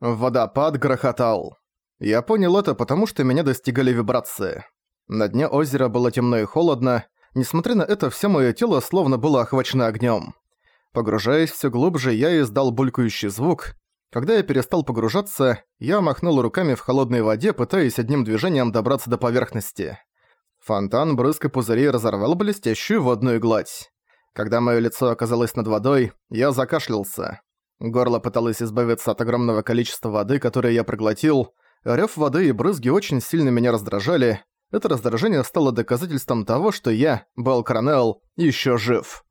Водопад грохотал. Я понял это, потому что меня достигали вибрации. На дне озера было темно и холодно, несмотря на это, все моё тело словно было охвачено огнём. Погружаясь всё глубже, я издал булькающий звук. Когда я перестал погружаться, я махнул руками в холодной воде, пытаясь одним движением добраться до поверхности. Фонтан брызг и пузырей разорвал блестящую водную гладь. Когда моё лицо оказалось над водой, я закашлялся. Горло пыталось избавиться от огромного количества воды, которое я проглотил. Рёв воды и брызги очень сильно меня раздражали. Это раздражение стало доказательством того, что я, Белл Коронелл, ещё жив.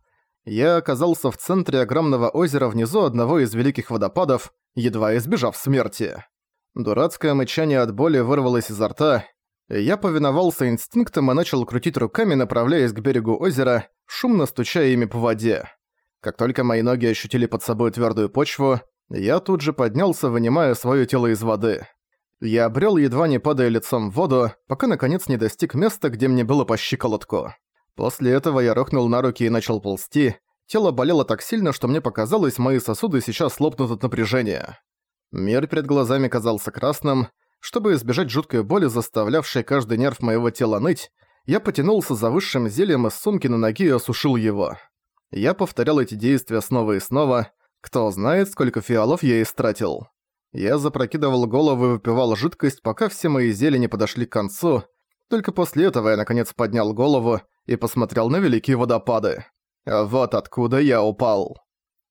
Я оказался в центре огромного озера внизу одного из великих водопадов, едва избежав смерти. Дурацкое мычание от боли вырвалось изо рта. Я повиновался инстинктам и начал крутить руками, направляясь к берегу озера, шумно стуча ими по воде. Как только мои ноги ощутили под собой твердую почву, я тут же поднялся, вынимая свое тело из воды. Я обрел, едва не падая лицом в воду, пока наконец не достиг места, где мне было по щиколотку. После этого я рухнул на руки и начал ползти. Тело болело так сильно, что мне показалось, мои сосуды сейчас лопнут от напряжения. Мир перед глазами казался красным. Чтобы избежать жуткой боли, заставлявшей каждый нерв моего тела ныть, я потянулся за высшим зельем из сумки на ноги и осушил его. Я повторял эти действия снова и снова. Кто знает, сколько фиалов я истратил. Я запрокидывал голову и выпивал жидкость, пока все мои зелья не подошли к концу. Только после этого я наконец поднял голову и посмотрел на великие водопады. А вот откуда я упал.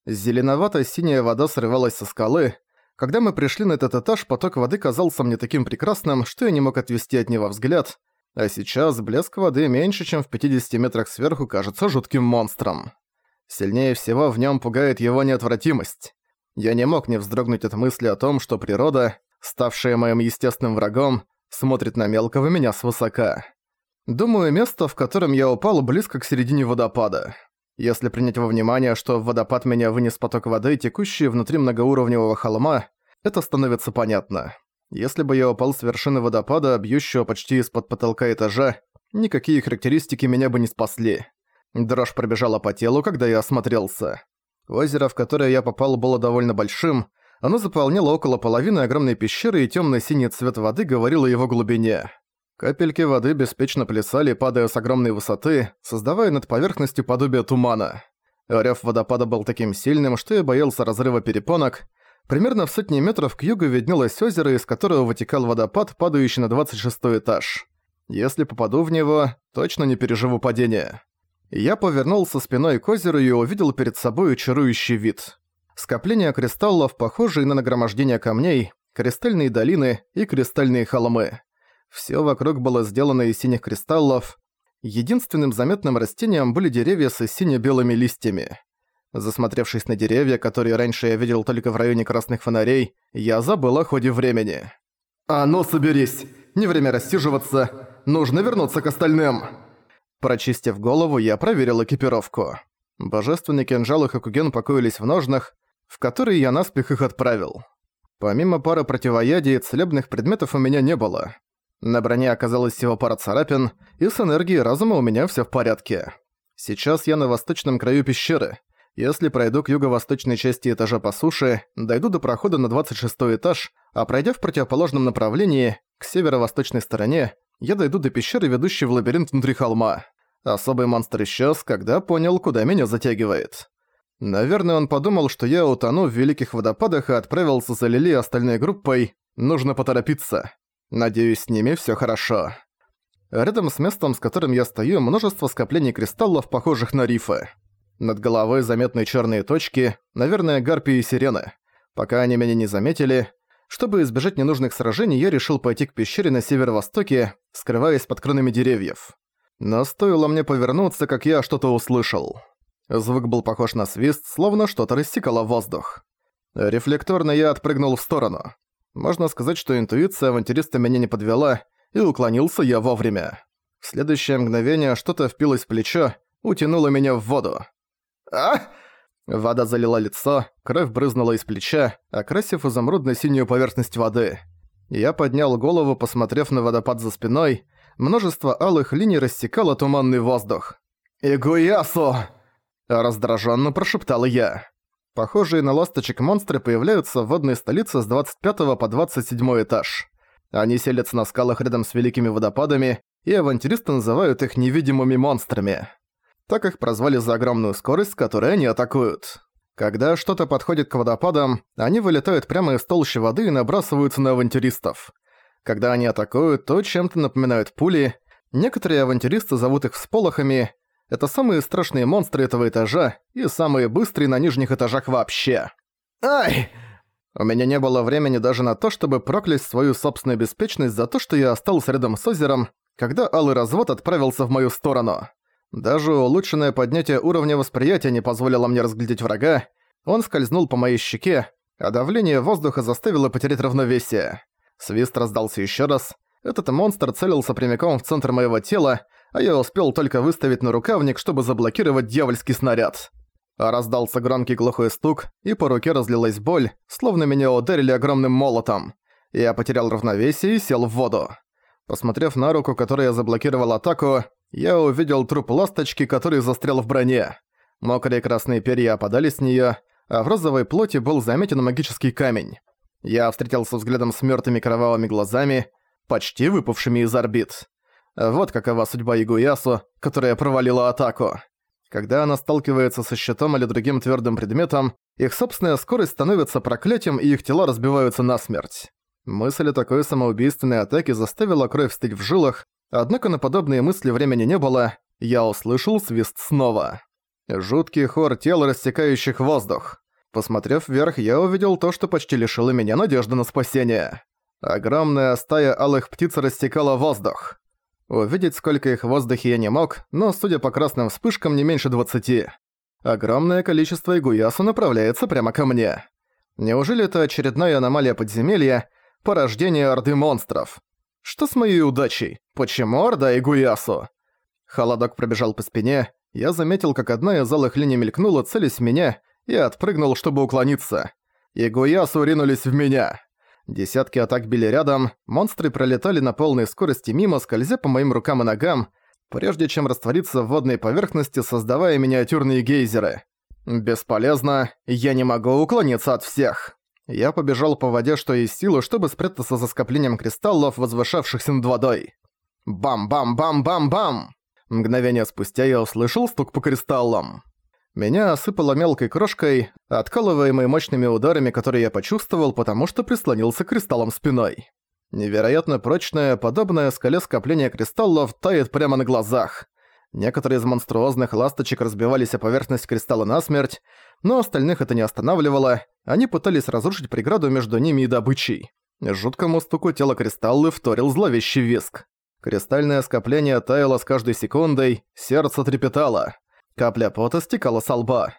Зеленовато-синяя вода срывалась со скалы. Когда мы пришли на этот этаж, поток воды казался мне таким прекрасным, что я не мог отвести от него взгляд, а сейчас блеск воды меньше, чем в 50 метрах сверху, кажется жутким монстром. Сильнее всего в нем пугает его неотвратимость. Я не мог не вздрогнуть от мысли о том, что природа, ставшая моим естественным врагом, смотрит на мелкого меня свысока. Думаю, место, в котором я упал, близко к середине водопада. Если принять во внимание, что в водопад меня вынес поток воды, текущий внутри многоуровневого холма, это становится понятно. Если бы я упал с вершины водопада, бьющего почти из-под потолка этажа, никакие характеристики меня бы не спасли. Дрожь пробежала по телу, когда я осмотрелся. Озеро, в которое я попал, было довольно большим. Оно заполняло около половины огромной пещеры, и тёмно-синий цвет воды говорил о его глубине. Капельки воды беспечно плясали, падая с огромной высоты, создавая над поверхностью подобие тумана. Рёв водопада был таким сильным, что я боялся разрыва перепонок. Примерно в сотни метров к югу виднелось озеро, из которого вытекал водопад, падающий на 26 этаж. Если попаду в него, точно не переживу падение. Я повернулся спиной к озеру и увидел перед собой чарующий вид. Скопление кристаллов, похожие на нагромождение камней, кристальные долины и кристальные холмы. Всё вокруг было сделано из синих кристаллов. Единственным заметным растением были деревья с сине-белыми листьями. Засмотревшись на деревья, которые раньше я видел только в районе красных фонарей, я забыл о ходе времени. «А ну, соберись! Не время рассиживаться! Нужно вернуться к остальным!» Прочистив голову, я проверил экипировку. Божественный кинжал и Хакуген покоились в ножнах, в которые я наспех их отправил. Помимо пары противоядий целебных предметов у меня не было. На броне оказалось всего пара царапин, и с энергией разума у меня всё в порядке. Сейчас я на восточном краю пещеры. Если пройду к юго-восточной части этажа по суше, дойду до прохода на 26 этаж, а пройдя в противоположном направлении, к северо-восточной стороне, я дойду до пещеры, ведущей в лабиринт внутри холма. Особый монстр исчез, когда понял, куда меня затягивает. Наверное, он подумал, что я утону в великих водопадах и отправился за Лили остальной группой. Нужно поторопиться. Надеюсь, с ними всё хорошо. Рядом с местом, с которым я стою, множество скоплений кристаллов, похожих на рифы. Над головой заметны чёрные точки, наверное, гарпии и сирены. Пока они меня не заметили, чтобы избежать ненужных сражений, я решил пойти к пещере на северо-востоке, скрываясь под кронами деревьев. Но стоило мне повернуться, как я что-то услышал. Звук был похож на свист, словно что-то рассекало воздух. Рефлекторно я отпрыгнул в сторону. Можно сказать, что интуиция авантюриста меня не подвела, и уклонился я вовремя. В следующее мгновение что-то впилось в плечо, утянуло меня в воду. «А!» Вода залила лицо, кровь брызнула из плеча, окрасив изумрудно-синюю поверхность воды. Я поднял голову, посмотрев на водопад за спиной. Множество алых линий рассекало туманный воздух. «Игуясу!» – раздраженно прошептал я. Похожие на ласточек монстры появляются в водной столице с 25 по 27 этаж. Они селятся на скалах рядом с великими водопадами, и авантюристы называют их невидимыми монстрами. Так их прозвали за огромную скорость, с которой они атакуют. Когда что-то подходит к водопадам, они вылетают прямо из толщи воды и набрасываются на авантюристов. Когда они атакуют, то чем-то напоминают пули. Некоторые авантюристы зовут их всполохами. Это самые страшные монстры этого этажа и самые быстрые на нижних этажах вообще. Ай! У меня не было времени даже на то, чтобы проклясть свою собственную беспечность за то, что я остался рядом с озером, когда алый развод отправился в мою сторону. Даже улучшенное поднятие уровня восприятия не позволило мне разглядеть врага, он скользнул по моей щеке, а давление воздуха заставило потерять равновесие. Свист раздался еще раз. Этот монстр целился прямиком в центр моего тела, а я успел только выставить на рукавник, чтобы заблокировать дьявольский снаряд. Раздался громкий глухой стук, и по руке разлилась боль, словно меня ударили огромным молотом. Я потерял равновесие и сел в воду. Посмотрев на руку, которой я заблокировал атаку, я увидел труп ласточки, который застрял в броне. Мокрые красные перья опадали с неё, а в розовой плоти был заметен магический камень. Я встретился взглядом с мёртвыми кровавыми глазами, почти выпавшими из орбит. Вот какова судьба Игуясу, которая провалила атаку. Когда она сталкивается со щитом или другим твёрдым предметом, их собственная скорость становится проклятием и их тела разбиваются насмерть. Мысль о такой самоубийственной атаке заставила кровь стыть в жилах, Однако на подобные мысли времени не было, я услышал свист снова. Жуткий хор тел, рассекающих воздух. Посмотрев вверх, я увидел то, что почти лишило меня надежды на спасение. Огромная стая алых птиц рассекала воздух. Увидеть, сколько их в воздухе я не мог, но, судя по красным вспышкам, не меньше двадцати. Огромное количество игуясу направляется прямо ко мне. Неужели это очередная аномалия подземелья, порождение орды монстров? Что с моей удачей? Почему Орда и Гуясу? Холодок пробежал по спине, я заметил, как одна из алых линий мелькнула, целясь в меня, и отпрыгнул, чтобы уклониться. И Гуясу ринулись в меня. Десятки атак били рядом, монстры пролетали на полной скорости мимо, скользя по моим рукам и ногам, прежде чем раствориться в водной поверхности, создавая миниатюрные гейзеры. Бесполезно, я не могу уклониться от всех. Я побежал по воде, что есть силы, чтобы спрятаться за скоплением кристаллов, возвышавшихся над водой. Бам-бам-бам-бам-бам! Мгновение спустя я услышал стук по кристаллам. Меня осыпало мелкой крошкой, откалываемой мощными ударами, которые я почувствовал, потому что прислонился к кристаллам спиной. Невероятно прочное, подобное скале скопление кристаллов тает прямо на глазах. Некоторые из монструозных ласточек разбивались о поверхность кристалла насмерть, но остальных это не останавливало, они пытались разрушить преграду между ними и добычей. Жуткому стуку тела кристаллы вторил зловещий виск. Кристальное скопление таяло с каждой секундой, сердце трепетало. Капля пота стекала со лба.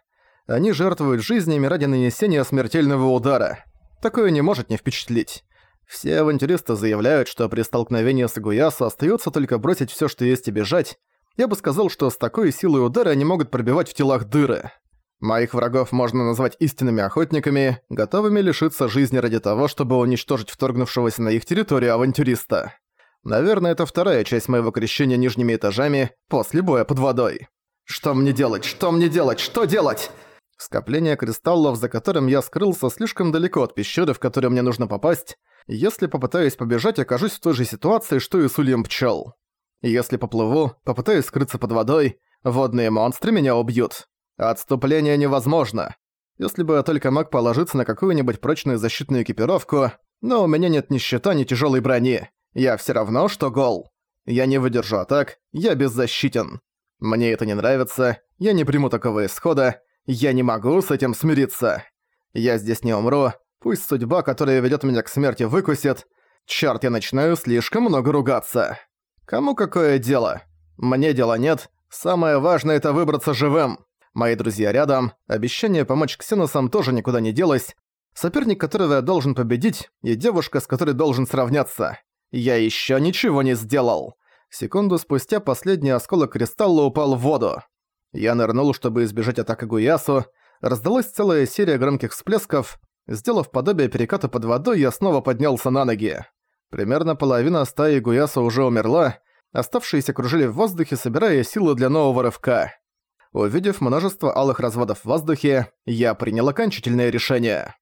Они жертвуют жизнями ради нанесения смертельного удара. Такое не может не впечатлить. Все авантюристы заявляют, что при столкновении с Игуясу остается только бросить все, что есть и бежать. Я бы сказал, что с такой силой удара они могут пробивать в телах дыры. Моих врагов можно назвать истинными охотниками, готовыми лишиться жизни ради того, чтобы уничтожить вторгнувшегося на их территорию авантюриста. Наверное, это вторая часть моего крещения нижними этажами после боя под водой. Что мне делать? Что мне делать? Что делать? Скопление кристаллов, за которым я скрылся слишком далеко от пещеры, в которую мне нужно попасть. Если попытаюсь побежать, окажусь в той же ситуации, что и с ульем пчел. Если поплыву, попытаюсь скрыться под водой, водные монстры меня убьют. Отступление невозможно. Если бы я только мог положиться на какую-нибудь прочную защитную экипировку, но у меня нет ни щита, ни тяжелой брони. Я все равно, что гол. Я не выдержу атак, я беззащитен. Мне это не нравится, я не приму такого исхода, я не могу с этим смириться. Я здесь не умру, пусть судьба, которая ведет меня к смерти, выкусит. Чёрт, я начинаю слишком много ругаться. Кому какое дело? Мне дела нет, самое важное это выбраться живым. Мои друзья рядом, обещание помочь ксеносам тоже никуда не делось, соперник которого я должен победить, и девушка, с которой должен сравняться. Я еще ничего не сделал. Секунду спустя последний осколок кристалла упал в воду. Я нырнул, чтобы избежать атаки Гуясу, раздалась целая серия громких всплесков, сделав подобие переката под водой, я снова поднялся на ноги. Примерно половина стаи Гуяса уже умерла, оставшиеся кружили в воздухе, собирая силы для нового рывка. Увидев множество алых разводов в воздухе, я принял окончательное решение.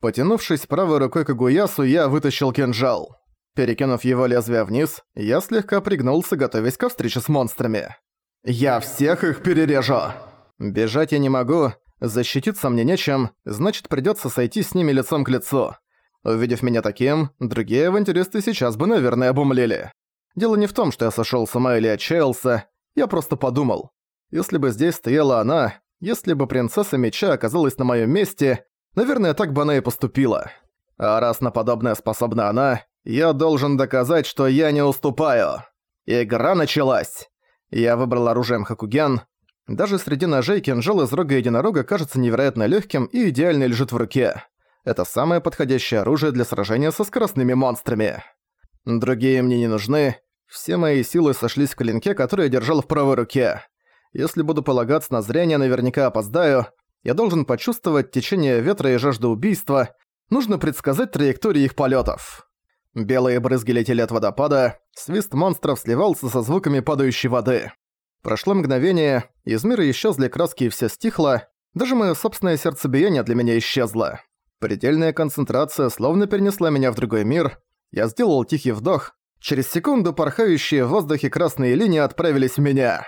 Потянувшись правой рукой к Агуясу, я вытащил кинжал. Перекинув его лезвие вниз, я слегка пригнулся, готовясь ко встрече с монстрами. «Я всех их перережу!» Бежать я не могу, защититься мне нечем, значит придётся сойти с ними лицом к лицу. Увидев меня таким, другие авантюристы сейчас бы, наверное, обумлели. Дело не в том, что я сошёл с ума или отчаялся, я просто подумал. Если бы здесь стояла она, если бы принцесса меча оказалась на моем месте, наверное, так бы она и поступила. А раз на подобное способна она, я должен доказать, что я не уступаю. Игра началась. Я выбрал оружием Хакуген. Даже среди ножей кинжал из рога единорога кажется невероятно легким и идеально лежит в руке. Это самое подходящее оружие для сражения со скоростными монстрами. Другие мне не нужны. Все мои силы сошлись в клинке, который я держал в правой руке. Если буду полагаться на зрение, наверняка опоздаю. Я должен почувствовать течение ветра и жажду убийства. Нужно предсказать траектории их полетов. Белые брызги летели от водопада, свист монстров сливался со звуками падающей воды. Прошло мгновение, из мира исчезли краски и все стихло, даже мое собственное сердцебиение для меня исчезло. Предельная концентрация словно перенесла меня в другой мир. Я сделал тихий вдох. Через секунду порхающие в воздухе красные линии отправились в меня.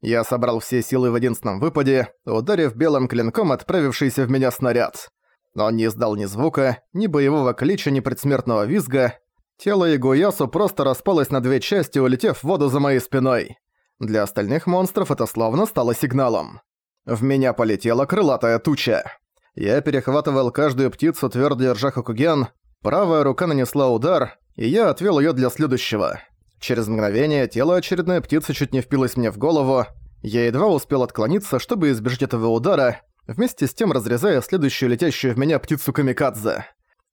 Я собрал все силы в единственном выпаде, ударив белым клинком отправившийся в меня снаряд. Он не издал ни звука, ни боевого клича, ни предсмертного визга. Тело Игуясу просто распалось на две части, улетев в воду за моей спиной. Для остальных монстров это словно стало сигналом. В меня полетела крылатая туча. Я перехватывал каждую птицу, твердо держа Хокуген, правая рука нанесла удар, и я отвел ее для следующего. Через мгновение тело очередной птицы чуть не впилось мне в голову. Я едва успел отклониться, чтобы избежать этого удара, вместе с тем разрезая следующую летящую в меня птицу Камикадзе.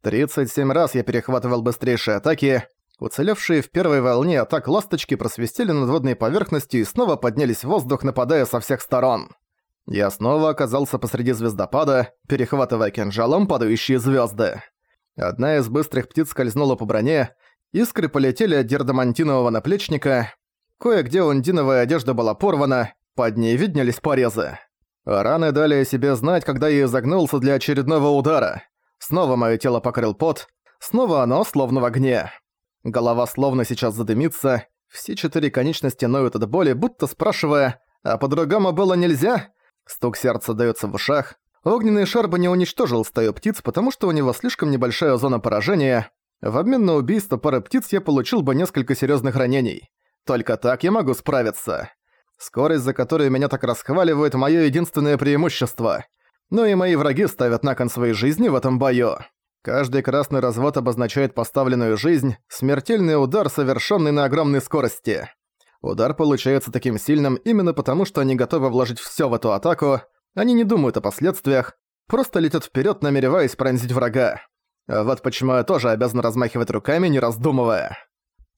37 раз я перехватывал быстрейшие атаки. Уцелевшие в первой волне атак ласточки просвистели над водной поверхностью и снова поднялись в воздух, нападая со всех сторон. Я снова оказался посреди звездопада, перехватывая кинжалом падающие звезды. Одна из быстрых птиц скользнула по броне, Искры полетели от дердомантинового наплечника. Кое-где ундиновая одежда была порвана, под ней виднелись порезы. Раны дали о себе знать, когда я изогнулся для очередного удара. Снова мое тело покрыл пот, снова оно словно в огне. Голова словно сейчас задымится, все четыре конечности ноют от боли, будто спрашивая, а по-другому было нельзя? Стук сердца даётся в ушах. Огненный шар бы не уничтожил стаю птиц, потому что у него слишком небольшая зона поражения, в обмен на убийство пары птиц я получил бы несколько серьезных ранений. Только так я могу справиться. Скорость, за которую меня так расхваливают, мое единственное преимущество. Но и мои враги ставят на кон своей жизни в этом бою. Каждый красный развод обозначает поставленную жизнь, смертельный удар, совершенный на огромной скорости. Удар получается таким сильным именно потому, что они готовы вложить все в эту атаку, они не думают о последствиях, просто летят вперед, намереваясь пронзить врага. Вот почему я тоже обязан размахивать руками, не раздумывая.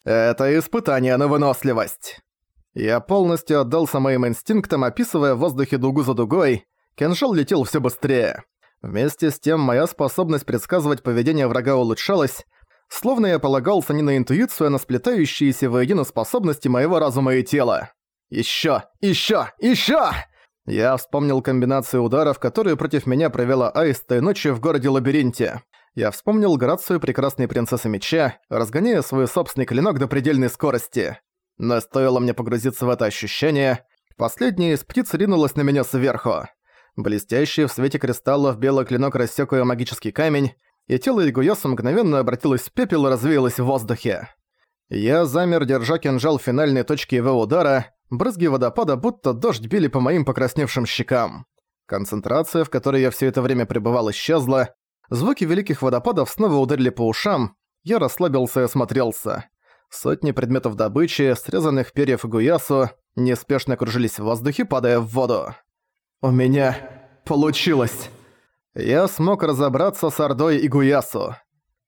Это испытание на выносливость. Я полностью отдался моим инстинктам, описывая в воздухе дугу за дугой. Кинжал летел все быстрее. Вместе с тем моя способность предсказывать поведение врага улучшалась, словно я полагался не на интуицию, а на сплетающиеся воедино способности моего разума и тела. Ещё, ещё, ещё! Я вспомнил комбинацию ударов, которые против меня провела Аист той ночью в городе-лабиринте я вспомнил грацию прекрасной принцессы меча, разгоняя свой собственный клинок до предельной скорости. Но стоило мне погрузиться в это ощущение, последняя из птиц ринулась на меня сверху. Блестящий в свете кристаллов белый клинок рассек ее магический камень, и тело Игуяса мгновенно обратилось в пепел и развеялось в воздухе. Я замер, держа кинжал в финальной точке его удара, брызги водопада будто дождь били по моим покрасневшим щекам. Концентрация, в которой я все это время пребывал, исчезла, Звуки великих водопадов снова ударили по ушам. Я расслабился и осмотрелся. Сотни предметов добычи, срезанных перьев Гуясу, неспешно кружились в воздухе, падая в воду. «У меня получилось!» Я смог разобраться с Ордой и Гуясу.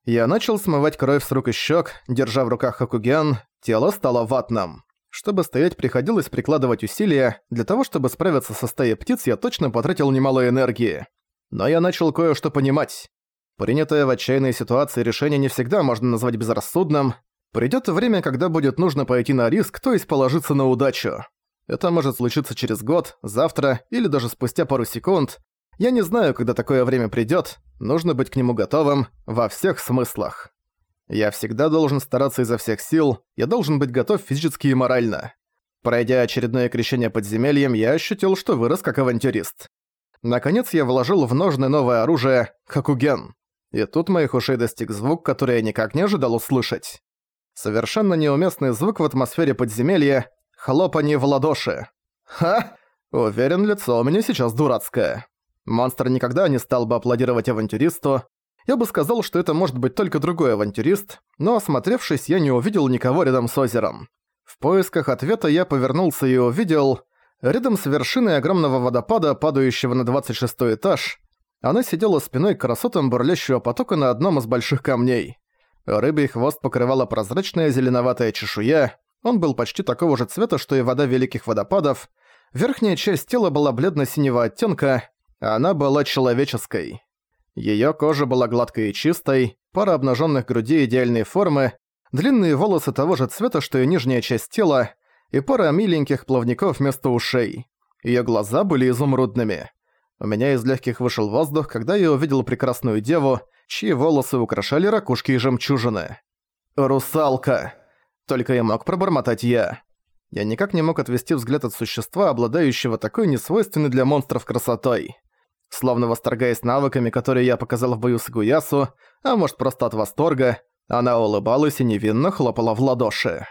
Я начал смывать кровь с рук и щек, держа в руках Хакуген, тело стало ватным. Чтобы стоять, приходилось прикладывать усилия, для того, чтобы справиться со стаей птиц, я точно потратил немало энергии. Но я начал кое-что понимать. Принятое в отчаянной ситуации решение не всегда можно назвать безрассудным. Придёт время, когда будет нужно пойти на риск, то есть положиться на удачу. Это может случиться через год, завтра или даже спустя пару секунд. Я не знаю, когда такое время придёт, нужно быть к нему готовым во всех смыслах. Я всегда должен стараться изо всех сил, я должен быть готов физически и морально. Пройдя очередное крещение подземельем, я ощутил, что вырос как авантюрист. Наконец я вложил в ножны новое оружие Хакуген. И тут моих ушей достиг звук, который я никак не ожидал услышать. Совершенно неуместный звук в атмосфере подземелья — хлопанье в ладоши. Ха! Уверен, лицо у меня сейчас дурацкое. Монстр никогда не стал бы аплодировать авантюристу, я бы сказал, что это может быть только другой авантюрист, но осмотревшись, я не увидел никого рядом с озером. В поисках ответа я повернулся и увидел... Рядом с вершиной огромного водопада, падающего на 26 этаж, она сидела спиной к красотам бурлящего потока на одном из больших камней. Рыбий хвост покрывала прозрачная зеленоватая чешуя, он был почти такого же цвета, что и вода великих водопадов, верхняя часть тела была бледно-синего оттенка, а она была человеческой. Её кожа была гладкой и чистой, пара обнажённых грудей идеальной формы, длинные волосы того же цвета, что и нижняя часть тела, и пара миленьких плавников вместо ушей. Её глаза были изумрудными. У меня из легких вышел воздух, когда я увидел прекрасную деву, чьи волосы украшали ракушки и жемчужины. «Русалка!» Только и мог пробормотать я. Я никак не мог отвести взгляд от существа, обладающего такой несвойственной для монстров красотой. Словно восторгаясь навыками, которые я показал в бою с Гуясу, а может просто от восторга, она улыбалась и невинно хлопала в ладоши.